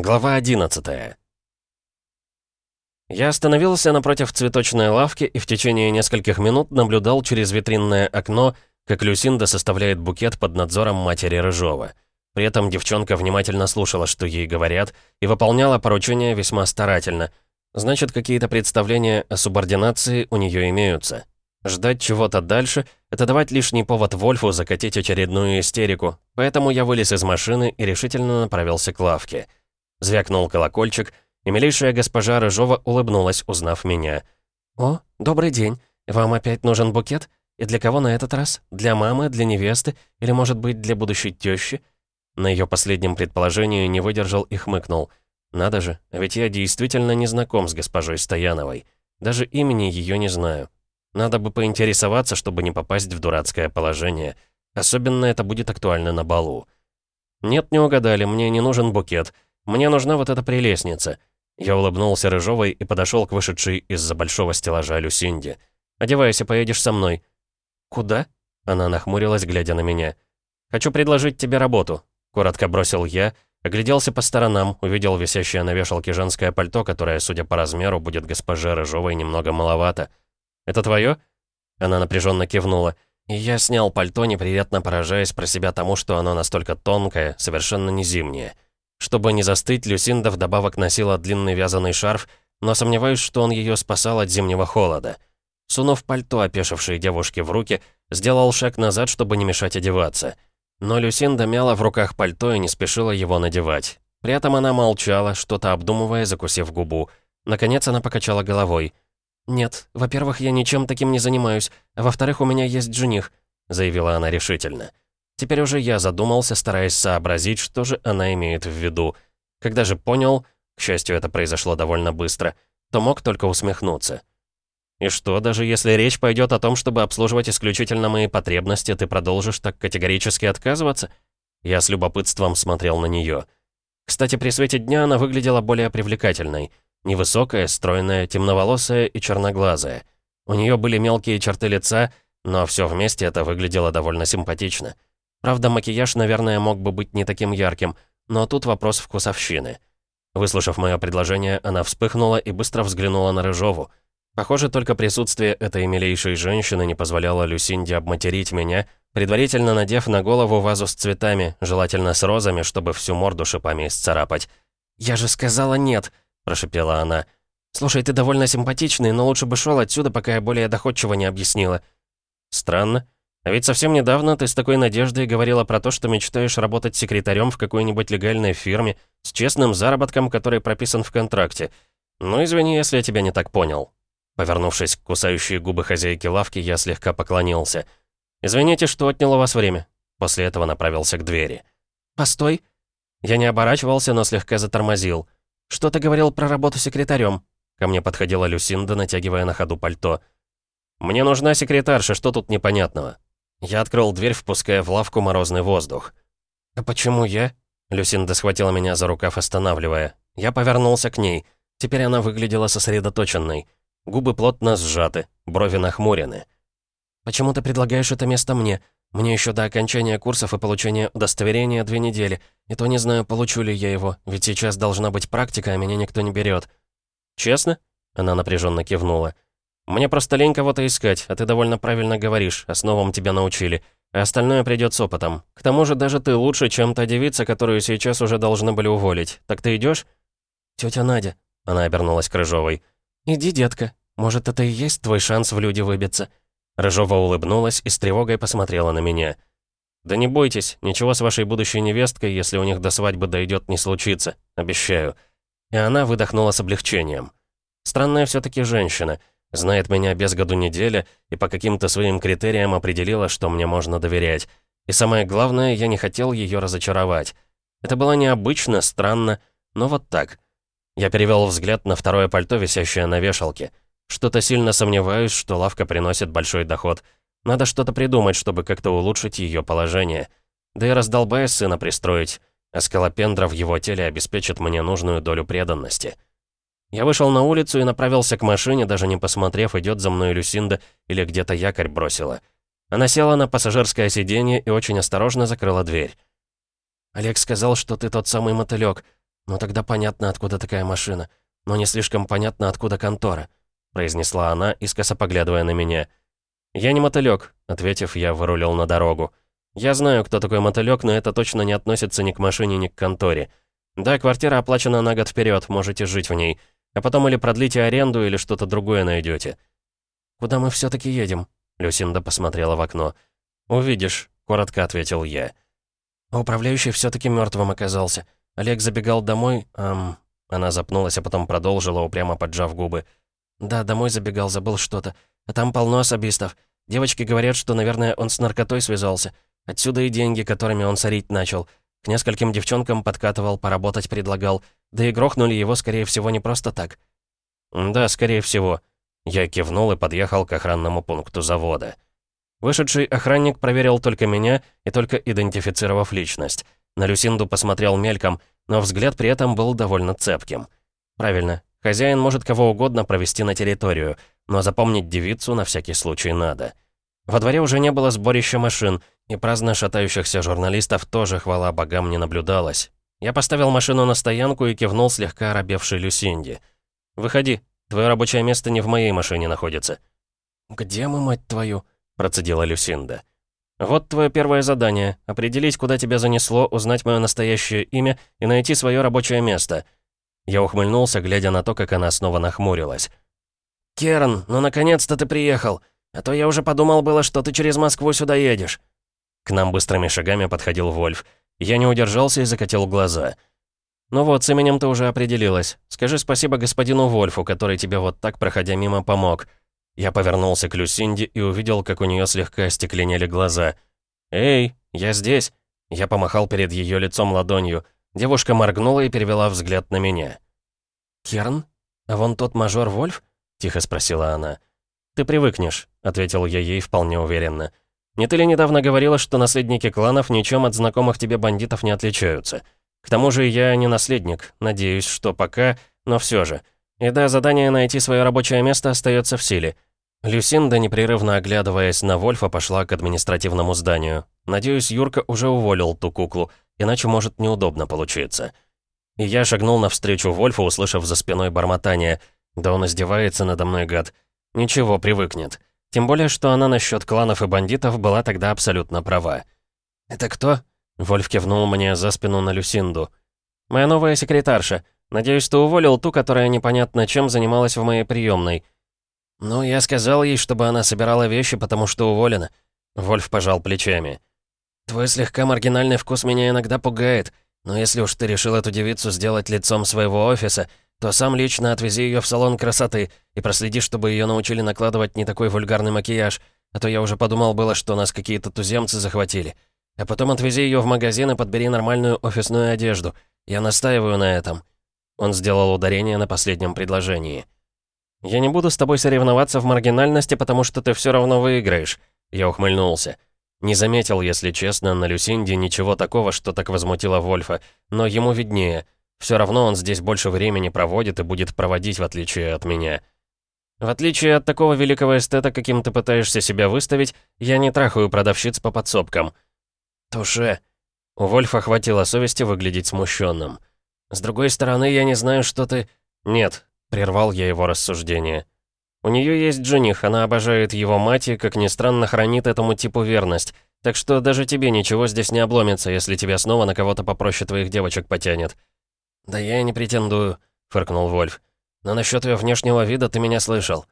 Глава 11 Я остановился напротив цветочной лавки и в течение нескольких минут наблюдал через витринное окно, как Люсинда составляет букет под надзором матери Рыжова. При этом девчонка внимательно слушала, что ей говорят, и выполняла поручения весьма старательно. Значит, какие-то представления о субординации у нее имеются. Ждать чего-то дальше — это давать лишний повод Вольфу закатить очередную истерику, поэтому я вылез из машины и решительно направился к лавке. Звякнул колокольчик, и милейшая госпожа Рыжова улыбнулась, узнав меня. «О, добрый день. Вам опять нужен букет? И для кого на этот раз? Для мамы, для невесты или, может быть, для будущей тещи?» На ее последнем предположении не выдержал и хмыкнул. «Надо же, ведь я действительно не знаком с госпожой Стояновой. Даже имени ее не знаю. Надо бы поинтересоваться, чтобы не попасть в дурацкое положение. Особенно это будет актуально на балу. Нет, не угадали, мне не нужен букет. Мне нужна вот эта прелестница. Я улыбнулся Рыжовой и подошел к вышедшей из-за большого стеллажа Люсинде. «Одевайся, поедешь со мной». «Куда?» Она нахмурилась, глядя на меня. «Хочу предложить тебе работу», — коротко бросил я, огляделся по сторонам, увидел висящее на вешалке женское пальто, которое, судя по размеру, будет госпоже Рыжовой немного маловато. «Это твое?» Она напряженно кивнула. И я снял пальто, неприятно поражаясь про себя тому, что оно настолько тонкое, совершенно не зимнее. Чтобы не застыть, Люсинда вдобавок носила длинный вязаный шарф, но сомневаюсь, что он ее спасал от зимнего холода. Сунув пальто опешившей девушке в руки, сделал шаг назад, чтобы не мешать одеваться. Но Люсинда мяла в руках пальто и не спешила его надевать. При этом она молчала, что-то обдумывая, закусив губу. Наконец она покачала головой. «Нет, во-первых, я ничем таким не занимаюсь, а во-вторых, у меня есть жених», — заявила она решительно. Теперь уже я задумался, стараясь сообразить, что же она имеет в виду. Когда же понял, к счастью, это произошло довольно быстро, то мог только усмехнуться. «И что, даже если речь пойдет о том, чтобы обслуживать исключительно мои потребности, ты продолжишь так категорически отказываться?» Я с любопытством смотрел на нее. Кстати, при свете дня она выглядела более привлекательной. Невысокая, стройная, темноволосая и черноглазая. У нее были мелкие черты лица, но все вместе это выглядело довольно симпатично. Правда, макияж, наверное, мог бы быть не таким ярким, но тут вопрос вкусовщины. Выслушав мое предложение, она вспыхнула и быстро взглянула на Рыжову. Похоже, только присутствие этой милейшей женщины не позволяло Люсинде обматерить меня, предварительно надев на голову вазу с цветами, желательно с розами, чтобы всю морду шипами исцарапать. «Я же сказала нет!» – прошипела она. «Слушай, ты довольно симпатичный, но лучше бы шел отсюда, пока я более доходчиво не объяснила». «Странно. А ведь совсем недавно ты с такой надеждой говорила про то, что мечтаешь работать секретарем в какой-нибудь легальной фирме с честным заработком, который прописан в контракте. Ну, извини, если я тебя не так понял». Повернувшись к кусающей губы хозяйки лавки, я слегка поклонился. «Извините, что отняло вас время». После этого направился к двери. «Постой». Я не оборачивался, но слегка затормозил. «Что ты говорил про работу секретарем?» Ко мне подходила Люсинда, натягивая на ходу пальто. «Мне нужна секретарша, что тут непонятного?» Я открыл дверь, впуская в лавку морозный воздух. «А почему я?» Люсинда схватила меня за рукав, останавливая. Я повернулся к ней. Теперь она выглядела сосредоточенной. Губы плотно сжаты, брови нахмурены. «Почему ты предлагаешь это место мне? Мне еще до окончания курсов и получения удостоверения две недели. И то не знаю, получу ли я его, ведь сейчас должна быть практика, а меня никто не берет. «Честно?» Она напряженно кивнула. «Мне просто лень кого-то искать, а ты довольно правильно говоришь, основам тебя научили. А остальное придет с опытом. К тому же даже ты лучше, чем та девица, которую сейчас уже должны были уволить. Так ты идешь? Тетя Надя», — она обернулась к Рыжовой. «Иди, детка. Может, это и есть твой шанс в люди выбиться?» Рыжова улыбнулась и с тревогой посмотрела на меня. «Да не бойтесь, ничего с вашей будущей невесткой, если у них до свадьбы дойдет, не случится. Обещаю». И она выдохнула с облегчением. Странная все таки женщина — Знает меня без году неделя и по каким-то своим критериям определила, что мне можно доверять. И самое главное, я не хотел ее разочаровать. Это было необычно, странно, но вот так. Я перевел взгляд на второе пальто, висящее на вешалке. Что-то сильно сомневаюсь, что лавка приносит большой доход. Надо что-то придумать, чтобы как-то улучшить ее положение. Да и раздолбая сына пристроить, а скалопендра в его теле обеспечит мне нужную долю преданности. Я вышел на улицу и направился к машине, даже не посмотрев, идет за мной Люсинда или где-то якорь бросила. Она села на пассажирское сиденье и очень осторожно закрыла дверь. «Олег сказал, что ты тот самый мотылёк. «Ну тогда понятно, откуда такая машина. Но не слишком понятно, откуда контора», — произнесла она, искоса поглядывая на меня. «Я не мотылёк», — ответив, я вырулил на дорогу. «Я знаю, кто такой мотылёк, но это точно не относится ни к машине, ни к конторе. Да, квартира оплачена на год вперед, можете жить в ней. А потом или продлите аренду, или что-то другое найдете. «Куда мы все таки едем?» Люсинда посмотрела в окно. «Увидишь», — коротко ответил я. управляющий все таки мертвым оказался. Олег забегал домой, эм... Она запнулась, а потом продолжила, упрямо поджав губы. «Да, домой забегал, забыл что-то. А там полно особистов. Девочки говорят, что, наверное, он с наркотой связался. Отсюда и деньги, которыми он сорить начал. К нескольким девчонкам подкатывал, поработать предлагал. Да и грохнули его, скорее всего, не просто так». «Да, скорее всего». Я кивнул и подъехал к охранному пункту завода. Вышедший охранник проверил только меня и только идентифицировав личность. На Люсинду посмотрел мельком, но взгляд при этом был довольно цепким. Правильно, хозяин может кого угодно провести на территорию, но запомнить девицу на всякий случай надо. Во дворе уже не было сборища машин, и праздно шатающихся журналистов тоже, хвала богам, не наблюдалось. Я поставил машину на стоянку и кивнул слегка оробевшей Люсинде. «Выходи, твое рабочее место не в моей машине находится». «Где мы, мать твою?» — процедила Люсинда. «Вот твое первое задание — определить, куда тебя занесло, узнать мое настоящее имя и найти свое рабочее место». Я ухмыльнулся, глядя на то, как она снова нахмурилась. «Керн, ну наконец-то ты приехал! А то я уже подумал было, что ты через Москву сюда едешь». К нам быстрыми шагами подходил Вольф. Я не удержался и закатил глаза. «Ну вот, с именем ты уже определилась. Скажи спасибо господину Вольфу, который тебе вот так, проходя мимо, помог. Я повернулся к Люсинде и увидел, как у нее слегка остекленели глаза. «Эй, я здесь!» Я помахал перед ее лицом ладонью. Девушка моргнула и перевела взгляд на меня. «Керн? А вон тот мажор Вольф?» — тихо спросила она. «Ты привыкнешь», — ответил я ей вполне уверенно. «Не ты ли недавно говорила, что наследники кланов ничем от знакомых тебе бандитов не отличаются? К тому же я не наследник, надеюсь, что пока, но все же. И да, задание найти свое рабочее место остается в силе. Люсинда, непрерывно оглядываясь на Вольфа, пошла к административному зданию. Надеюсь, Юрка уже уволил ту куклу, иначе может неудобно получиться. И я шагнул навстречу Вольфу, услышав за спиной бормотание. Да он издевается надо мной, гад. Ничего, привыкнет. Тем более, что она насчет кланов и бандитов была тогда абсолютно права. «Это кто?» Вольф кивнул мне за спину на Люсинду. «Моя новая секретарша. Надеюсь, ты уволил ту, которая непонятно чем занималась в моей приемной. «Ну, я сказал ей, чтобы она собирала вещи, потому что уволена». Вольф пожал плечами. «Твой слегка маргинальный вкус меня иногда пугает, но если уж ты решил эту девицу сделать лицом своего офиса, то сам лично отвези ее в салон красоты и проследи, чтобы ее научили накладывать не такой вульгарный макияж, а то я уже подумал было, что нас какие-то туземцы захватили. А потом отвези ее в магазин и подбери нормальную офисную одежду. Я настаиваю на этом». Он сделал ударение на последнем предложении. «Я не буду с тобой соревноваться в маргинальности, потому что ты все равно выиграешь», — я ухмыльнулся. Не заметил, если честно, на Люсинде ничего такого, что так возмутило Вольфа, но ему виднее. Все равно он здесь больше времени проводит и будет проводить, в отличие от меня. В отличие от такого великого эстета, каким ты пытаешься себя выставить, я не трахаю продавщиц по подсобкам. Туше. У Вольфа хватило совести выглядеть смущенным. С другой стороны, я не знаю, что ты... Нет, Прервал я его рассуждение. У нее есть жених, она обожает его мать и, как ни странно, хранит этому типу верность. Так что даже тебе ничего здесь не обломится, если тебя снова на кого-то попроще твоих девочек потянет. «Да я и не претендую», — фыркнул Вольф. «Но насчет ее внешнего вида ты меня слышал».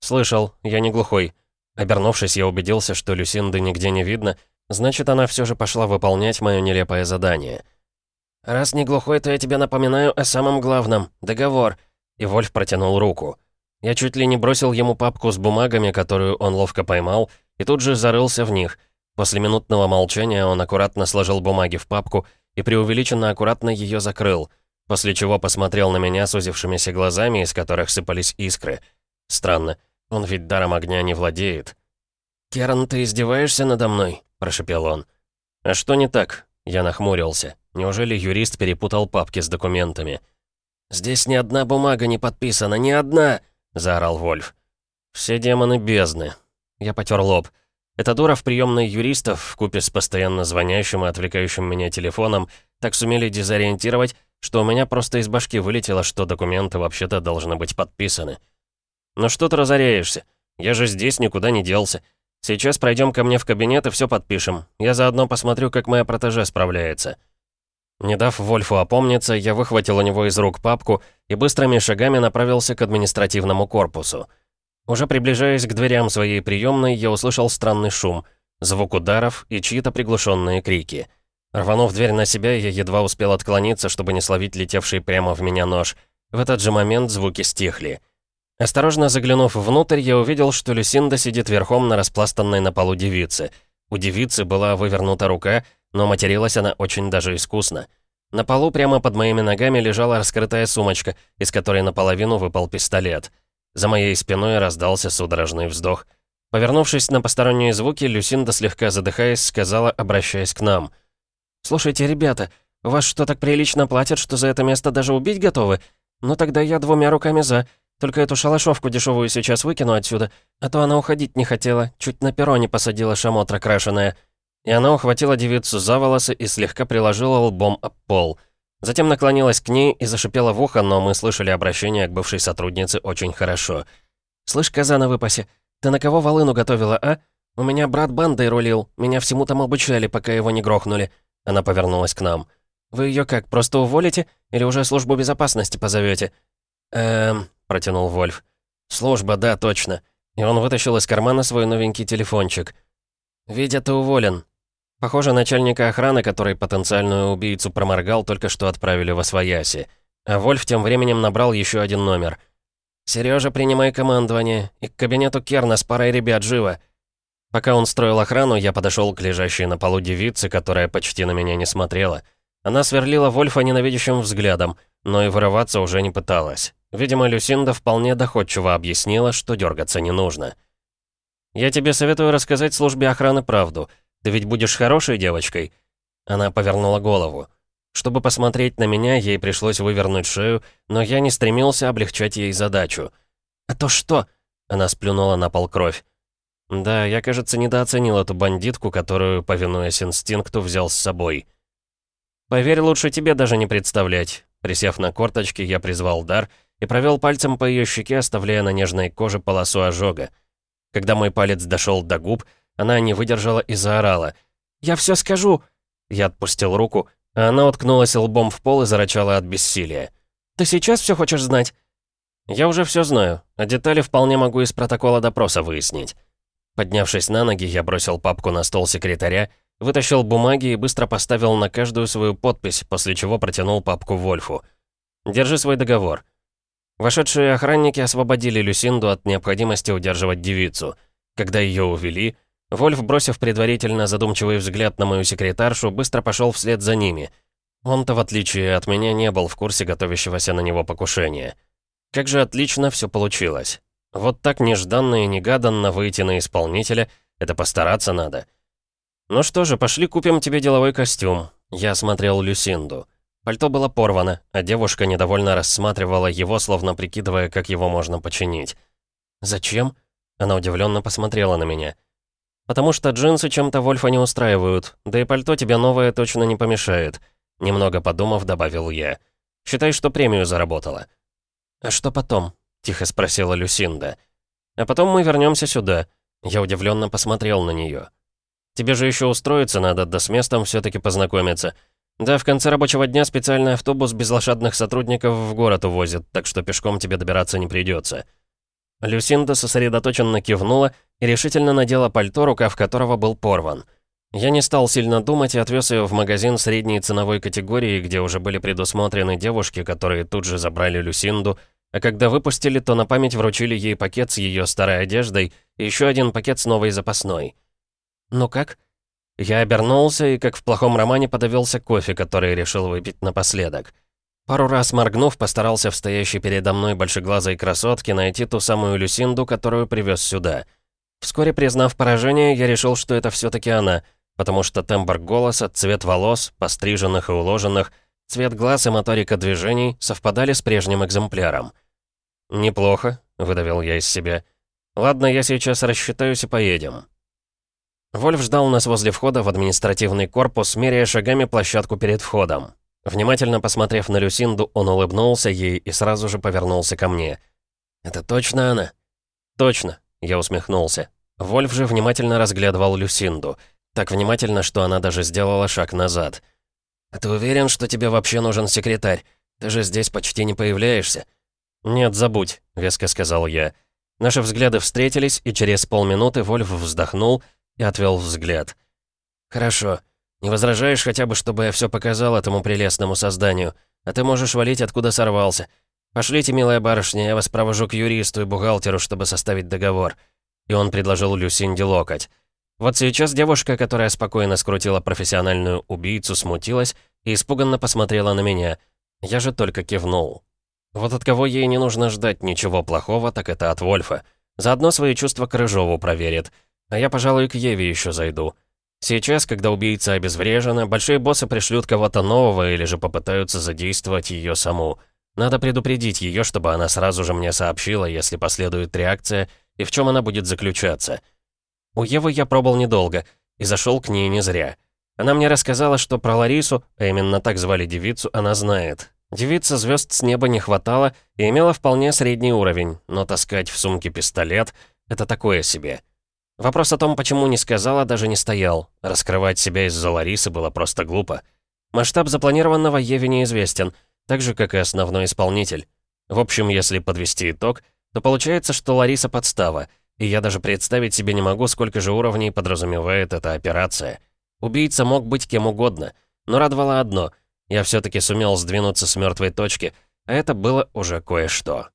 «Слышал, я не глухой». Обернувшись, я убедился, что Люсинды нигде не видно, значит, она все же пошла выполнять мое нелепое задание. «Раз не глухой, то я тебе напоминаю о самом главном — договор и Вольф протянул руку. Я чуть ли не бросил ему папку с бумагами, которую он ловко поймал, и тут же зарылся в них. После минутного молчания он аккуратно сложил бумаги в папку и преувеличенно аккуратно ее закрыл, после чего посмотрел на меня сузившимися глазами, из которых сыпались искры. Странно, он ведь даром огня не владеет. «Керн, ты издеваешься надо мной?» – прошепел он. «А что не так?» – я нахмурился. Неужели юрист перепутал папки с документами? «Здесь ни одна бумага не подписана, ни одна!» — заорал Вольф. «Все демоны бездны». Я потер лоб. Эта дура в приемной юристов, вкупе с постоянно звонящим и отвлекающим меня телефоном, так сумели дезориентировать, что у меня просто из башки вылетело, что документы вообще-то должны быть подписаны. «Ну что ты разоряешься? Я же здесь никуда не делся. Сейчас пройдем ко мне в кабинет и все подпишем. Я заодно посмотрю, как моя протеже справляется». Не дав Вольфу опомниться, я выхватил у него из рук папку и быстрыми шагами направился к административному корпусу. Уже приближаясь к дверям своей приемной, я услышал странный шум, звук ударов и чьи-то приглушенные крики. Рванув дверь на себя, я едва успел отклониться, чтобы не словить летевший прямо в меня нож. В этот же момент звуки стихли. Осторожно заглянув внутрь, я увидел, что Люсинда сидит верхом на распластанной на полу девице. У девицы была вывернута рука, но материлась она очень даже искусно. На полу прямо под моими ногами лежала раскрытая сумочка, из которой наполовину выпал пистолет. За моей спиной раздался судорожный вздох. Повернувшись на посторонние звуки, Люсинда, слегка задыхаясь, сказала, обращаясь к нам. «Слушайте, ребята, вас что, так прилично платят, что за это место даже убить готовы? Ну тогда я двумя руками за. Только эту шалашовку дешевую сейчас выкину отсюда, а то она уходить не хотела, чуть на перроне посадила шамотра крашеная». И она ухватила девицу за волосы и слегка приложила лбом об пол. Затем наклонилась к ней и зашипела в ухо, но мы слышали обращение к бывшей сотруднице очень хорошо. «Слышь, коза на выпасе, ты на кого волыну готовила, а? У меня брат бандой рулил, меня всему там обучали, пока его не грохнули». Она повернулась к нам. «Вы ее как, просто уволите? Или уже службу безопасности позовете? «Эм...» — протянул Вольф. «Служба, да, точно». И он вытащил из кармана свой новенький телефончик. «Видя, ты уволен. Похоже, начальника охраны, который потенциальную убийцу проморгал, только что отправили в Освояси. А Вольф тем временем набрал еще один номер. «Сережа, принимай командование. И к кабинету Керна с парой ребят живо». Пока он строил охрану, я подошел к лежащей на полу девице, которая почти на меня не смотрела. Она сверлила Вольфа ненавидящим взглядом, но и вырываться уже не пыталась. Видимо, Люсинда вполне доходчиво объяснила, что дергаться не нужно. «Я тебе советую рассказать службе охраны правду. Ты ведь будешь хорошей девочкой?» Она повернула голову. Чтобы посмотреть на меня, ей пришлось вывернуть шею, но я не стремился облегчать ей задачу. «А то что?» Она сплюнула на пол кровь. «Да, я, кажется, недооценил эту бандитку, которую, повинуясь инстинкту, взял с собой». «Поверь, лучше тебе даже не представлять». Присев на корточки, я призвал дар и провел пальцем по ее щеке, оставляя на нежной коже полосу ожога. Когда мой палец дошел до губ, она не выдержала и заорала. «Я все скажу!» Я отпустил руку, а она уткнулась лбом в пол и зарычала от бессилия. «Ты сейчас все хочешь знать?» «Я уже все знаю, а детали вполне могу из протокола допроса выяснить». Поднявшись на ноги, я бросил папку на стол секретаря, вытащил бумаги и быстро поставил на каждую свою подпись, после чего протянул папку Вольфу. «Держи свой договор». Вошедшие охранники освободили Люсинду от необходимости удерживать девицу. Когда ее увели, Вольф, бросив предварительно задумчивый взгляд на мою секретаршу, быстро пошел вслед за ними. Он-то, в отличие от меня, не был в курсе готовящегося на него покушения. Как же отлично все получилось. Вот так нежданно и негаданно выйти на исполнителя — это постараться надо. Ну что же, пошли купим тебе деловой костюм. Я смотрел Люсинду. Пальто было порвано, а девушка недовольно рассматривала его, словно прикидывая, как его можно починить. «Зачем?» Она удивленно посмотрела на меня. «Потому что джинсы чем-то Вольфа не устраивают, да и пальто тебе новое точно не помешает», немного подумав, добавил я. «Считай, что премию заработала». «А что потом?» — тихо спросила Люсинда. «А потом мы вернемся сюда». Я удивленно посмотрел на нее. «Тебе же еще устроиться надо, да с местом все-таки познакомиться. Да, в конце рабочего дня специальный автобус без лошадных сотрудников в город увозит, так что пешком тебе добираться не придется. Люсинда сосредоточенно кивнула и решительно надела пальто, рукав которого был порван. Я не стал сильно думать и отвез ее в магазин средней ценовой категории, где уже были предусмотрены девушки, которые тут же забрали Люсинду, а когда выпустили, то на память вручили ей пакет с ее старой одеждой и еще один пакет с новой запасной. «Ну как?» Я обернулся и, как в плохом романе, подавился кофе, который решил выпить напоследок. Пару раз моргнув, постарался в стоящей передо мной большеглазой красотке найти ту самую Люсинду, которую привез сюда. Вскоре признав поражение, я решил, что это все-таки она, потому что тембр голоса, цвет волос, постриженных и уложенных, цвет глаз и моторика движений совпадали с прежним экземпляром. «Неплохо», — выдавил я из себя. «Ладно, я сейчас рассчитаюсь и поедем». Вольф ждал нас возле входа в административный корпус, меряя шагами площадку перед входом. Внимательно посмотрев на Люсинду, он улыбнулся ей и сразу же повернулся ко мне. «Это точно она?» «Точно», — я усмехнулся. Вольф же внимательно разглядывал Люсинду. Так внимательно, что она даже сделала шаг назад. «А ты уверен, что тебе вообще нужен секретарь? Ты же здесь почти не появляешься». «Нет, забудь», — веско сказал я. Наши взгляды встретились, и через полминуты Вольф вздохнул и отвел взгляд. «Хорошо. Не возражаешь хотя бы, чтобы я все показал этому прелестному созданию? А ты можешь валить, откуда сорвался. Пошлите, милая барышня, я вас провожу к юристу и бухгалтеру, чтобы составить договор». И он предложил Люсинде локоть. Вот сейчас девушка, которая спокойно скрутила профессиональную убийцу, смутилась и испуганно посмотрела на меня. Я же только кивнул. Вот от кого ей не нужно ждать ничего плохого, так это от Вольфа. Заодно свои чувства к Рыжову проверит. А я, пожалуй, к Еве еще зайду. Сейчас, когда убийца обезврежена, большие боссы пришлют кого-то нового или же попытаются задействовать ее саму. Надо предупредить ее, чтобы она сразу же мне сообщила, если последует реакция, и в чем она будет заключаться. У Евы я пробыл недолго, и зашел к ней не зря. Она мне рассказала, что про Ларису, а именно так звали девицу, она знает. Девица звезд с неба не хватало и имела вполне средний уровень, но таскать в сумке пистолет — это такое себе. Вопрос о том, почему не сказала, даже не стоял. Раскрывать себя из-за Ларисы было просто глупо. Масштаб запланированного Еве неизвестен, так же, как и основной исполнитель. В общем, если подвести итог, то получается, что Лариса подстава, и я даже представить себе не могу, сколько же уровней подразумевает эта операция. Убийца мог быть кем угодно, но радовало одно — я все таки сумел сдвинуться с мертвой точки, а это было уже кое-что.